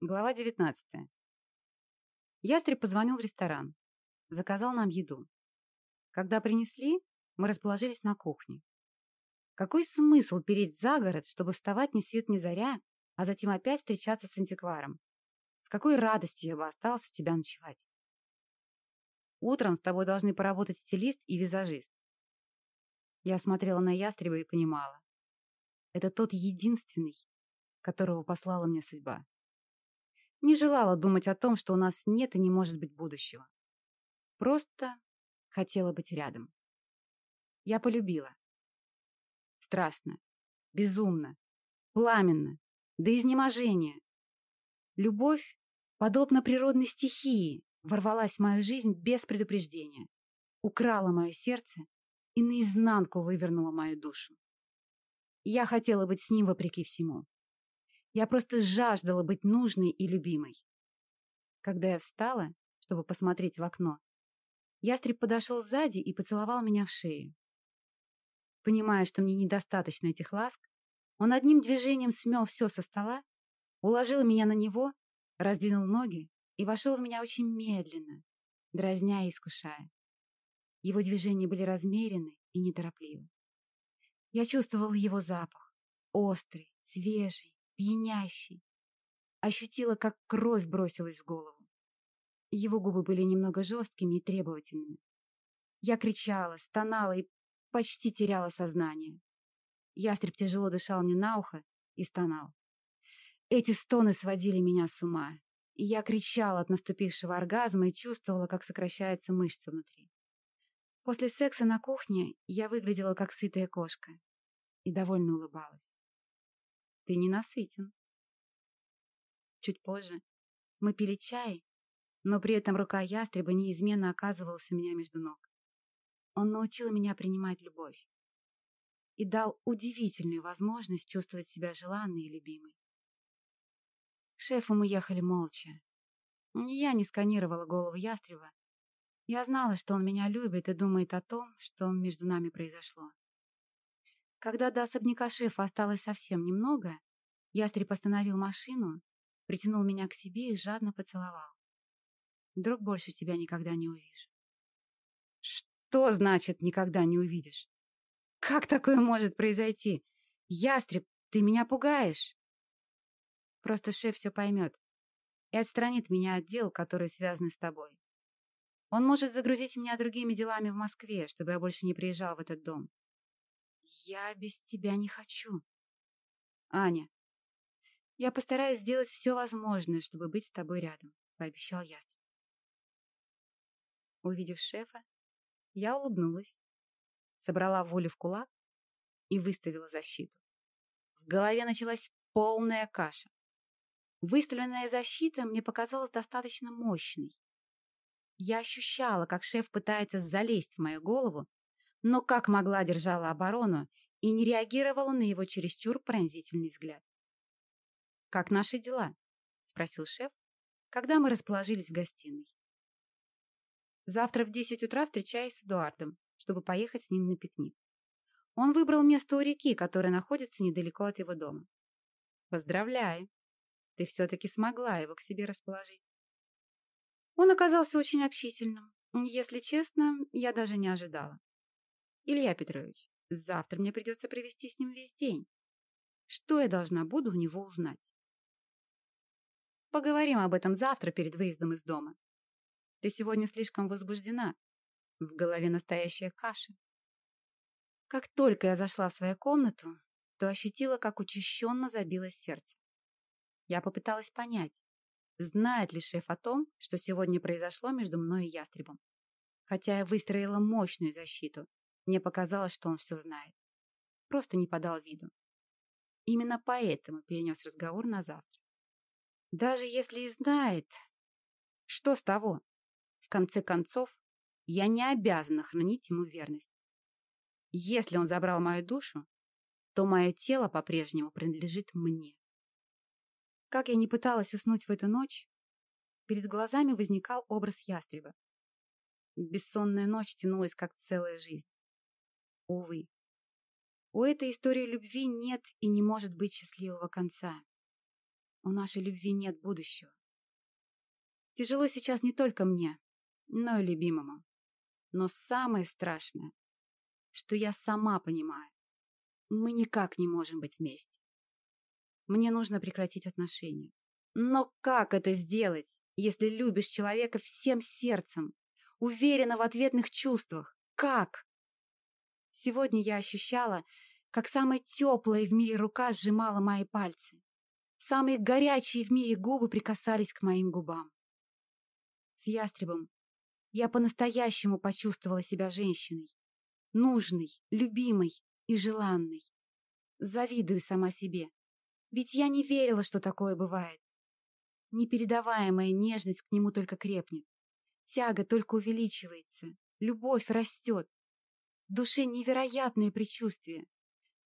Глава 19. Ястреб позвонил в ресторан. Заказал нам еду. Когда принесли, мы расположились на кухне. Какой смысл переть за город, чтобы вставать ни свет ни заря, а затем опять встречаться с антикваром? С какой радостью я бы осталась у тебя ночевать? Утром с тобой должны поработать стилист и визажист. Я смотрела на ястреба и понимала. Это тот единственный, которого послала мне судьба. Не желала думать о том, что у нас нет и не может быть будущего. Просто хотела быть рядом. Я полюбила. Страстно, безумно, пламенно, до изнеможения. Любовь, подобно природной стихии, ворвалась в мою жизнь без предупреждения, украла мое сердце и наизнанку вывернула мою душу. Я хотела быть с ним вопреки всему. Я просто жаждала быть нужной и любимой. Когда я встала, чтобы посмотреть в окно, ястреб подошел сзади и поцеловал меня в шею. Понимая, что мне недостаточно этих ласк, он одним движением смел все со стола, уложил меня на него, раздвинул ноги и вошел в меня очень медленно, дразня и искушая. Его движения были размерены и неторопливы. Я чувствовал его запах, острый, свежий, пьянящий. Ощутила, как кровь бросилась в голову. Его губы были немного жесткими и требовательными. Я кричала, стонала и почти теряла сознание. Ястреб тяжело дышал мне на ухо и стонал. Эти стоны сводили меня с ума, и я кричала от наступившего оргазма и чувствовала, как сокращается мышца внутри. После секса на кухне я выглядела как сытая кошка и довольно улыбалась. Ты не насытен. Чуть позже мы пили чай, но при этом рука ястреба неизменно оказывалась у меня между ног. Он научил меня принимать любовь и дал удивительную возможность чувствовать себя желанной и любимой. К шефу мы ехали молча. Я не сканировала голову ястреба. Я знала, что он меня любит и думает о том, что между нами произошло. Когда до особняка шефа осталось совсем немного, ястреб остановил машину, притянул меня к себе и жадно поцеловал. Друг, больше тебя никогда не увижу. Что значит «никогда не увидишь»? Как такое может произойти? Ястреб, ты меня пугаешь. Просто шеф все поймет и отстранит меня от дел, которые связаны с тобой. Он может загрузить меня другими делами в Москве, чтобы я больше не приезжал в этот дом. Я без тебя не хочу. Аня, я постараюсь сделать все возможное, чтобы быть с тобой рядом, пообещал Ястреб. Увидев шефа, я улыбнулась, собрала волю в кулак и выставила защиту. В голове началась полная каша. Выставленная защита мне показалась достаточно мощной. Я ощущала, как шеф пытается залезть в мою голову но как могла держала оборону и не реагировала на его чересчур пронзительный взгляд. «Как наши дела?» — спросил шеф, когда мы расположились в гостиной. «Завтра в десять утра встречаюсь с Эдуардом, чтобы поехать с ним на пикник. Он выбрал место у реки, которое находится недалеко от его дома. Поздравляю, ты все-таки смогла его к себе расположить. Он оказался очень общительным. Если честно, я даже не ожидала. Илья Петрович, завтра мне придется провести с ним весь день. Что я должна буду у него узнать? Поговорим об этом завтра перед выездом из дома. Ты сегодня слишком возбуждена. В голове настоящая каша. Как только я зашла в свою комнату, то ощутила, как учащенно забилось сердце. Я попыталась понять, знает ли шеф о том, что сегодня произошло между мной и ястребом. Хотя я выстроила мощную защиту, мне показалось, что он все знает. Просто не подал виду. Именно поэтому перенес разговор на завтра. Даже если и знает, что с того? В конце концов, я не обязана хранить ему верность. Если он забрал мою душу, то мое тело по-прежнему принадлежит мне. Как я не пыталась уснуть в эту ночь, перед глазами возникал образ ястреба. Бессонная ночь тянулась, как целая жизнь. Увы. У этой истории любви нет и не может быть счастливого конца. У нашей любви нет будущего. Тяжело сейчас не только мне, но и любимому. Но самое страшное, что я сама понимаю, мы никак не можем быть вместе. Мне нужно прекратить отношения. Но как это сделать, если любишь человека всем сердцем, уверена в ответных чувствах? Как? Сегодня я ощущала, как самая теплая в мире рука сжимала мои пальцы. Самые горячие в мире губы прикасались к моим губам. С ястребом я по-настоящему почувствовала себя женщиной. Нужной, любимой и желанной. Завидую сама себе. Ведь я не верила, что такое бывает. Непередаваемая нежность к нему только крепнет. Тяга только увеличивается. Любовь растет. В душе невероятное предчувствие.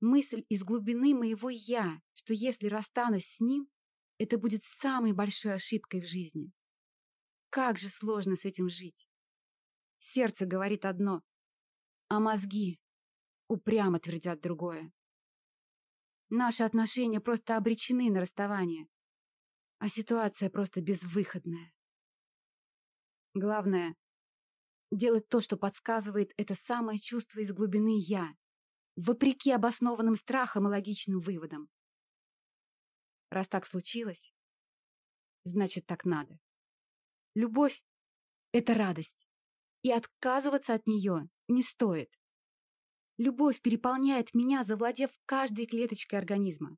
Мысль из глубины моего «я», что если расстанусь с ним, это будет самой большой ошибкой в жизни. Как же сложно с этим жить. Сердце говорит одно, а мозги упрямо твердят другое. Наши отношения просто обречены на расставание, а ситуация просто безвыходная. Главное — делать то, что подсказывает это самое чувство из глубины «я», вопреки обоснованным страхам и логичным выводам. Раз так случилось, значит, так надо. Любовь — это радость, и отказываться от нее не стоит. Любовь переполняет меня, завладев каждой клеточкой организма.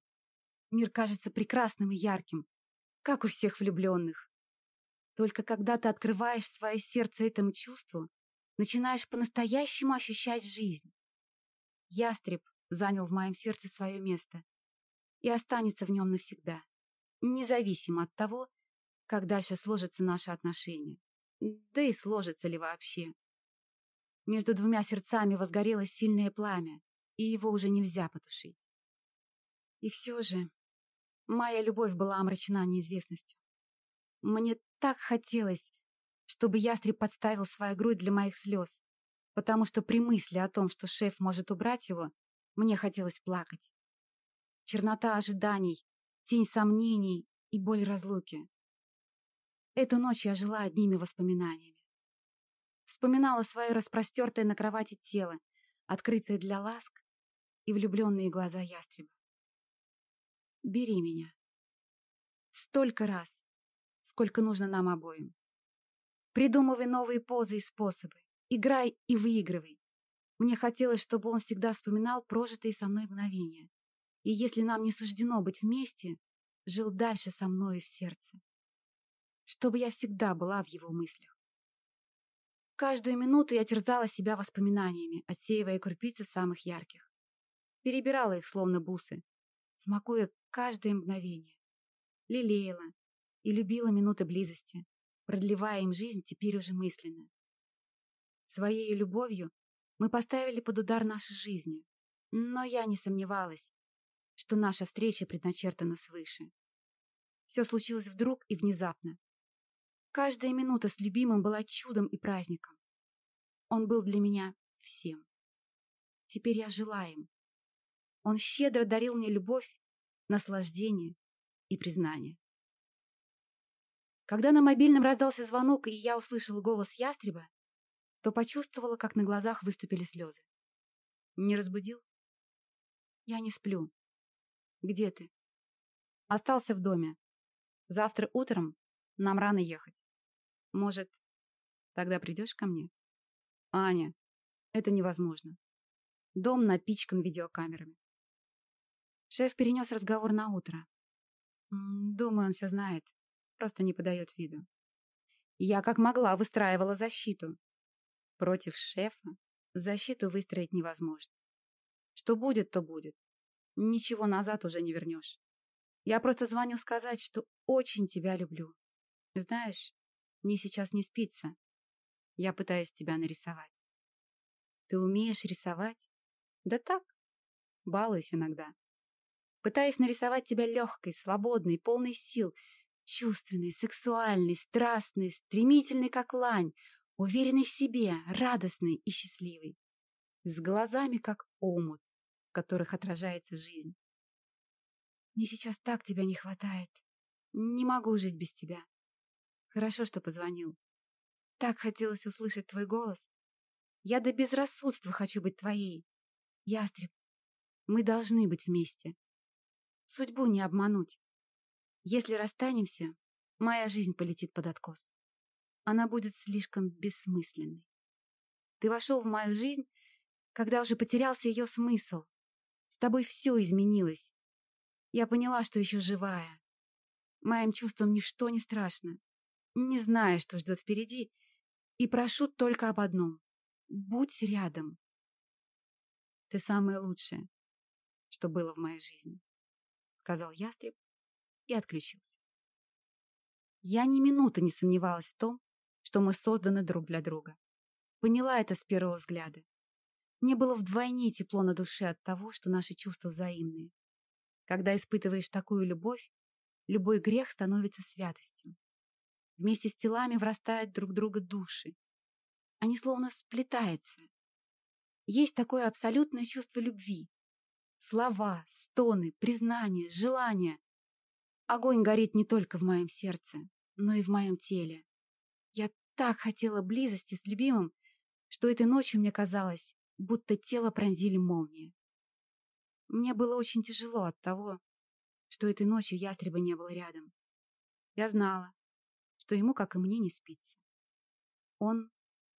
Мир кажется прекрасным и ярким, как у всех влюбленных. Только когда ты открываешь свое сердце этому чувству, начинаешь по-настоящему ощущать жизнь. Ястреб занял в моем сердце свое место и останется в нем навсегда, независимо от того, как дальше сложатся наши отношения. Да и сложится ли вообще. Между двумя сердцами возгорелось сильное пламя, и его уже нельзя потушить. И все же моя любовь была омрачена неизвестностью. Мне так хотелось, чтобы ястреб подставил свою грудь для моих слез, потому что при мысли о том, что шеф может убрать его, мне хотелось плакать. Чернота ожиданий, тень сомнений и боль разлуки. Эту ночь я жила одними воспоминаниями. Вспоминала свое распростертое на кровати тело, открытое для ласк и влюбленные глаза ястреба. «Бери меня. Столько раз, сколько нужно нам обоим. Придумывай новые позы и способы. Играй и выигрывай. Мне хотелось, чтобы он всегда вспоминал прожитые со мной мгновения. И если нам не суждено быть вместе, жил дальше со мною в сердце. Чтобы я всегда была в его мыслях. Каждую минуту я терзала себя воспоминаниями, отсеивая крупицы самых ярких. Перебирала их, словно бусы, смакуя каждое мгновение. Лелеяла и любила минуты близости, продлевая им жизнь теперь уже мысленно. Своей любовью мы поставили под удар нашей жизни, но я не сомневалась, что наша встреча предначертана свыше. Все случилось вдруг и внезапно, Каждая минута с любимым была чудом и праздником. Он был для меня всем. Теперь я жила им. Он щедро дарил мне любовь, наслаждение и признание. Когда на мобильном раздался звонок, и я услышала голос ястреба, то почувствовала, как на глазах выступили слезы. Не разбудил? Я не сплю. Где ты? Остался в доме. Завтра утром нам рано ехать. Может, тогда придешь ко мне? Аня, это невозможно. Дом напичкан видеокамерами. Шеф перенес разговор на утро. Думаю, он все знает. Просто не подает виду. Я как могла выстраивала защиту. Против шефа защиту выстроить невозможно. Что будет, то будет. Ничего назад уже не вернешь. Я просто звоню сказать, что очень тебя люблю. Знаешь, мне сейчас не спится. Я пытаюсь тебя нарисовать. Ты умеешь рисовать? Да так. Балуюсь иногда. Пытаюсь нарисовать тебя легкой, свободной, полной сил, чувственной, сексуальной, страстной, стремительной, как лань, уверенной в себе, радостной и счастливой, с глазами, как омут, в которых отражается жизнь. Мне сейчас так тебя не хватает. Не могу жить без тебя. Хорошо, что позвонил. Так хотелось услышать твой голос. Я до безрассудства хочу быть твоей. Ястреб, мы должны быть вместе. Судьбу не обмануть. Если расстанемся, моя жизнь полетит под откос. Она будет слишком бессмысленной. Ты вошел в мою жизнь, когда уже потерялся ее смысл. С тобой все изменилось. Я поняла, что еще живая. Моим чувствам ничто не страшно. Не знаю, что ждет впереди, и прошу только об одном. Будь рядом. Ты самое лучшее, что было в моей жизни, сказал ястреб и отключился. Я ни минуты не сомневалась в том, что мы созданы друг для друга. Поняла это с первого взгляда. Мне было вдвойне тепло на душе от того, что наши чувства взаимные. Когда испытываешь такую любовь, любой грех становится святостью. Вместе с телами врастают друг друга души. Они словно сплетаются. Есть такое абсолютное чувство любви. Слова, стоны, признания, желания. Огонь горит не только в моем сердце, но и в моем теле. Так хотела близости с любимым, что этой ночью мне казалось, будто тело пронзили молнии. Мне было очень тяжело от того, что этой ночью ястреба не было рядом. Я знала, что ему, как и мне, не спится. Он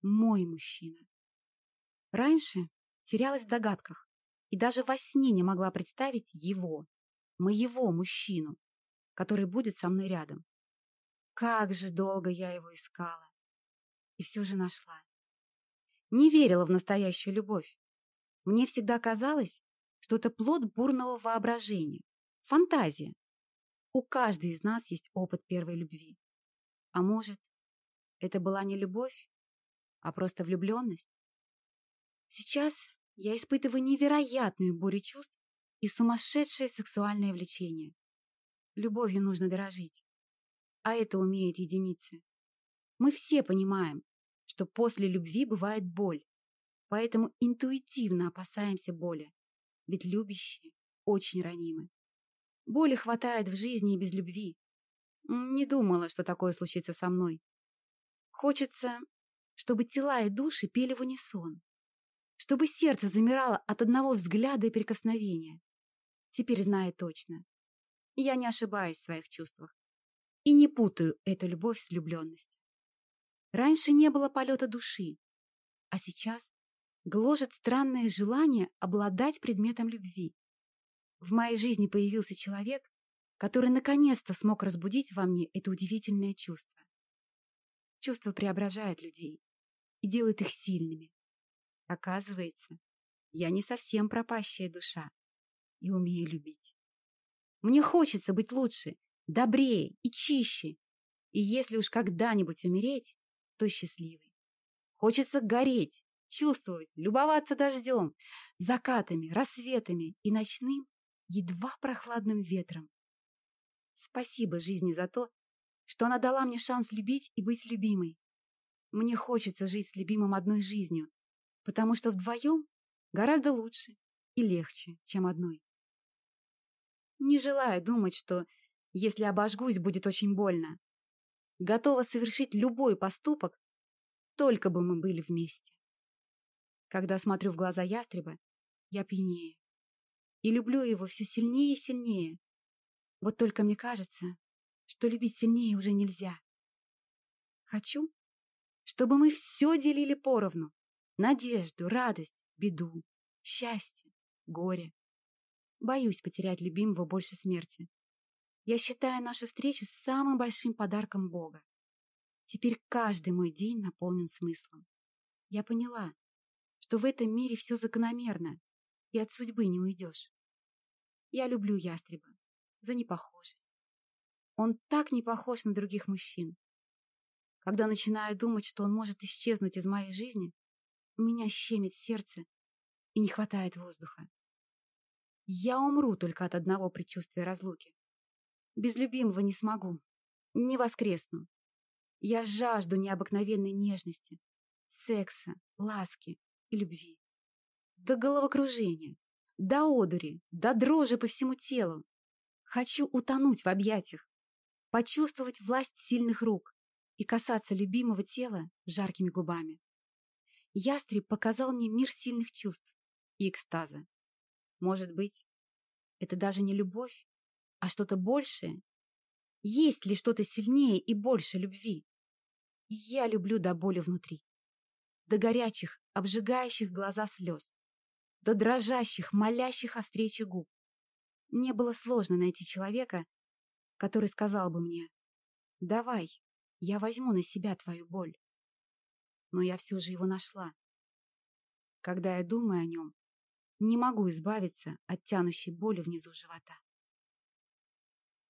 мой мужчина. Раньше терялась в догадках и даже во сне не могла представить его, моего мужчину, который будет со мной рядом. Как же долго я его искала. И все же нашла. Не верила в настоящую любовь. Мне всегда казалось, что это плод бурного воображения, фантазия. У каждой из нас есть опыт первой любви. А может, это была не любовь, а просто влюбленность? Сейчас я испытываю невероятную бурю чувств и сумасшедшее сексуальное влечение. Любовью нужно дорожить. А это умеют единицы. Мы все понимаем, что после любви бывает боль, поэтому интуитивно опасаемся боли ведь любящие очень ранимы. Боли хватает в жизни и без любви. Не думала, что такое случится со мной. Хочется, чтобы тела и души пели в унисон, чтобы сердце замирало от одного взгляда и прикосновения. Теперь знаю точно. Я не ошибаюсь в своих чувствах и не путаю эту любовь с влюбленностью. Раньше не было полета души, а сейчас гложет странное желание обладать предметом любви. В моей жизни появился человек, который наконец-то смог разбудить во мне это удивительное чувство. Чувство преображает людей и делает их сильными. Оказывается, я не совсем пропащая душа и умею любить. Мне хочется быть лучше, добрее и чище. И если уж когда-нибудь умереть, то счастливой. Хочется гореть, чувствовать, любоваться дождем, закатами, рассветами и ночным, едва прохладным ветром. Спасибо жизни за то, что она дала мне шанс любить и быть любимой. Мне хочется жить с любимым одной жизнью, потому что вдвоем гораздо лучше и легче, чем одной. Не желаю думать, что если обожгусь, будет очень больно. Готова совершить любой поступок, только бы мы были вместе. Когда смотрю в глаза ястреба, я пьянею. И люблю его все сильнее и сильнее. Вот только мне кажется, что любить сильнее уже нельзя. Хочу, чтобы мы все делили поровну. Надежду, радость, беду, счастье, горе. Боюсь потерять любимого больше смерти. Я считаю нашу встречу самым большим подарком Бога. Теперь каждый мой день наполнен смыслом. Я поняла, что в этом мире все закономерно, и от судьбы не уйдешь. Я люблю ястреба за непохожесть. Он так не похож на других мужчин. Когда начинаю думать, что он может исчезнуть из моей жизни, у меня щемит сердце и не хватает воздуха. Я умру только от одного предчувствия разлуки. Без любимого не смогу, не воскресну. Я жажду необыкновенной нежности, секса, ласки, и любви. До головокружения, до одури, до дрожи по всему телу. Хочу утонуть в объятиях. почувствовать власть сильных рук и касаться любимого тела жаркими губами. Ястреб показал мне мир сильных чувств и экстаза. Может быть, это даже не любовь, а что-то большее? Есть ли что-то сильнее и больше любви? Я люблю до боли внутри. До горячих, обжигающих глаза слез. До дрожащих, молящих о встрече губ. Мне было сложно найти человека, который сказал бы мне «Давай, я возьму на себя твою боль». Но я все же его нашла. Когда я думаю о нем, не могу избавиться от тянущей боли внизу живота.